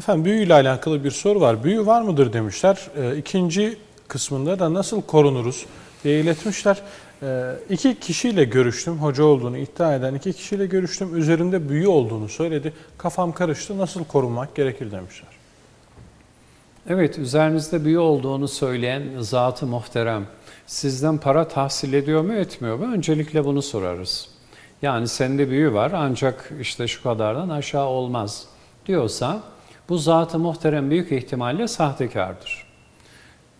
Efendim büyüyle alakalı bir soru var. Büyü var mıdır demişler. Ee, ikinci kısmında da nasıl korunuruz diye iletmişler. Ee, iki kişiyle görüştüm. Hoca olduğunu iddia eden iki kişiyle görüştüm. Üzerinde büyü olduğunu söyledi. Kafam karıştı. Nasıl korunmak gerekir demişler. Evet, üzerinizde büyü olduğunu söyleyen zat-ı muhterem sizden para tahsil ediyor mu etmiyor mu? Öncelikle bunu sorarız. Yani sende büyü var ancak işte şu kadardan aşağı olmaz diyorsa bu zat-ı muhterem büyük ihtimalle sahtekardır.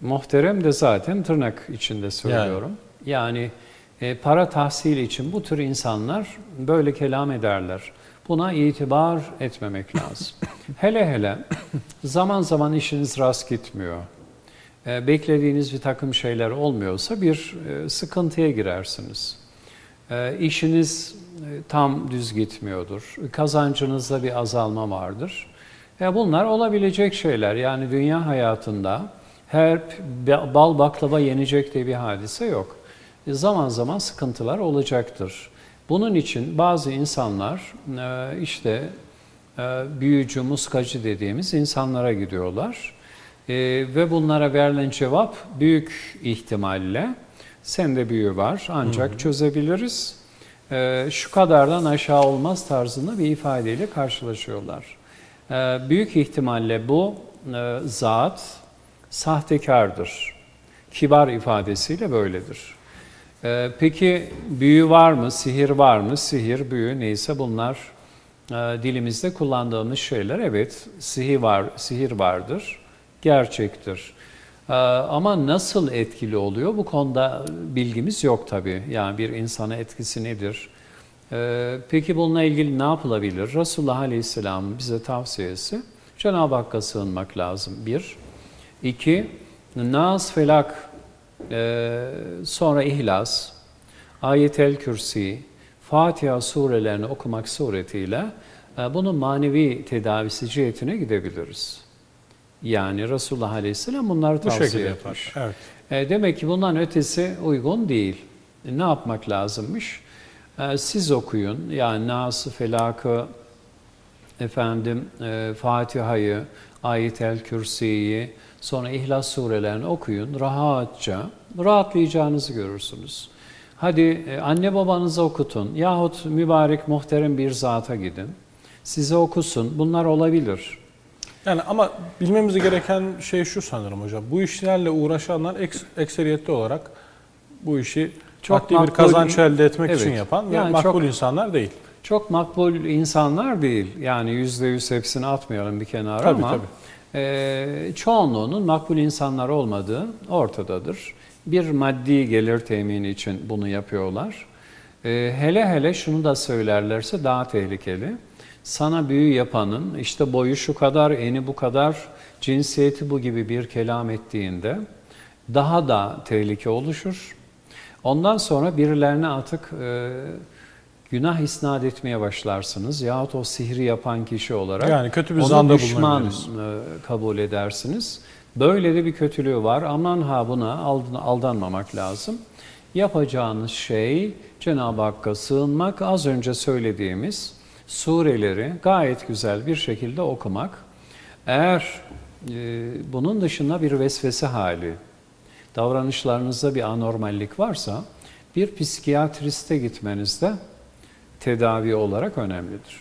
Muhterem de zaten tırnak içinde söylüyorum. Yani, e, para tahsil için bu tür insanlar böyle kelam ederler. Buna itibar etmemek lazım. hele hele zaman zaman işiniz rast gitmiyor. E, beklediğiniz bir takım şeyler olmuyorsa bir e, sıkıntıya girersiniz. E, işiniz e, tam düz gitmiyordur. Kazancınızda bir azalma vardır. E, bunlar olabilecek şeyler. Yani dünya hayatında her bal baklava yenecek diye bir hadise yok. E, zaman zaman sıkıntılar olacaktır. Bunun için bazı insanlar e, işte e, büyücü, muskacı dediğimiz insanlara gidiyorlar. E, ve bunlara verilen cevap büyük ihtimalle sende büyü var ancak hı hı. çözebiliriz. Şu kadardan aşağı olmaz tarzında bir ifadeyle karşılaşıyorlar. Büyük ihtimalle bu zat sahtekardır. Kibar ifadesiyle böyledir. Ee, peki büyü var mı, sihir var mı? Sihir, büyü neyse bunlar e, dilimizde kullandığımız şeyler. Evet, sihir var, sihir vardır, gerçektir. E, ama nasıl etkili oluyor? Bu konuda bilgimiz yok tabii. Yani bir insana etkisi nedir? E, peki bununla ilgili ne yapılabilir? Resulullah Aleyhisselam'ın bize tavsiyesi Cenab-ı Hakk'a sığınmak lazım. Bir. İki, Nas, Felak, e, sonra İhlas, Ayetel Kürsi, Fatiha surelerini okumak suretiyle e, bunun manevi tedavisi cihetine gidebiliriz. Yani Resulullah Aleyhisselam bunları Bu tavsiye etmiş. Evet. E, demek ki bundan ötesi uygun değil. E, ne yapmak lazımmış? E, siz okuyun. Yani Nas-ı Felak'ı, efendim e, Fatiha'yı, Ayet-el Kürsi'yi, sonra İhlas surelerini okuyun rahatça, rahatlayacağınızı görürsünüz. Hadi e, anne babanıza okutun yahut mübarek muhterem bir zata gidin. Size okusun. Bunlar olabilir. Yani ama bilmemiz gereken şey şu sanırım hocam. Bu işlerle uğraşanlar eks, ekseriyetli olarak bu işi çok maddi makbul, bir kazanç elde etmek evet, için yapan yani makbul çok, insanlar değil. Çok makbul insanlar değil. Yani yüzde yüz hepsini atmayalım bir kenara tabii, ama tabii e, çoğunluğunun makbul insanlar olmadığı ortadadır. Bir maddi gelir temini için bunu yapıyorlar. E, hele hele şunu da söylerlerse daha tehlikeli. Sana büyü yapanın işte boyu şu kadar, eni bu kadar, cinsiyeti bu gibi bir kelam ettiğinde daha da tehlike oluşur. Ondan sonra birilerine artık e, günah isnat etmeye başlarsınız. Yahut o sihri yapan kişi olarak yani kötü bir onu düşman e, kabul edersiniz. Böyle de bir kötülüğü var. Aman ha buna aldanmamak lazım. Yapacağınız şey Cenab-ı Hakk'a sığınmak, az önce söylediğimiz sureleri gayet güzel bir şekilde okumak. Eğer e, bunun dışında bir vesvese hali, davranışlarınızda bir anormallik varsa bir psikiyatriste gitmenizde tedavi olarak önemlidir.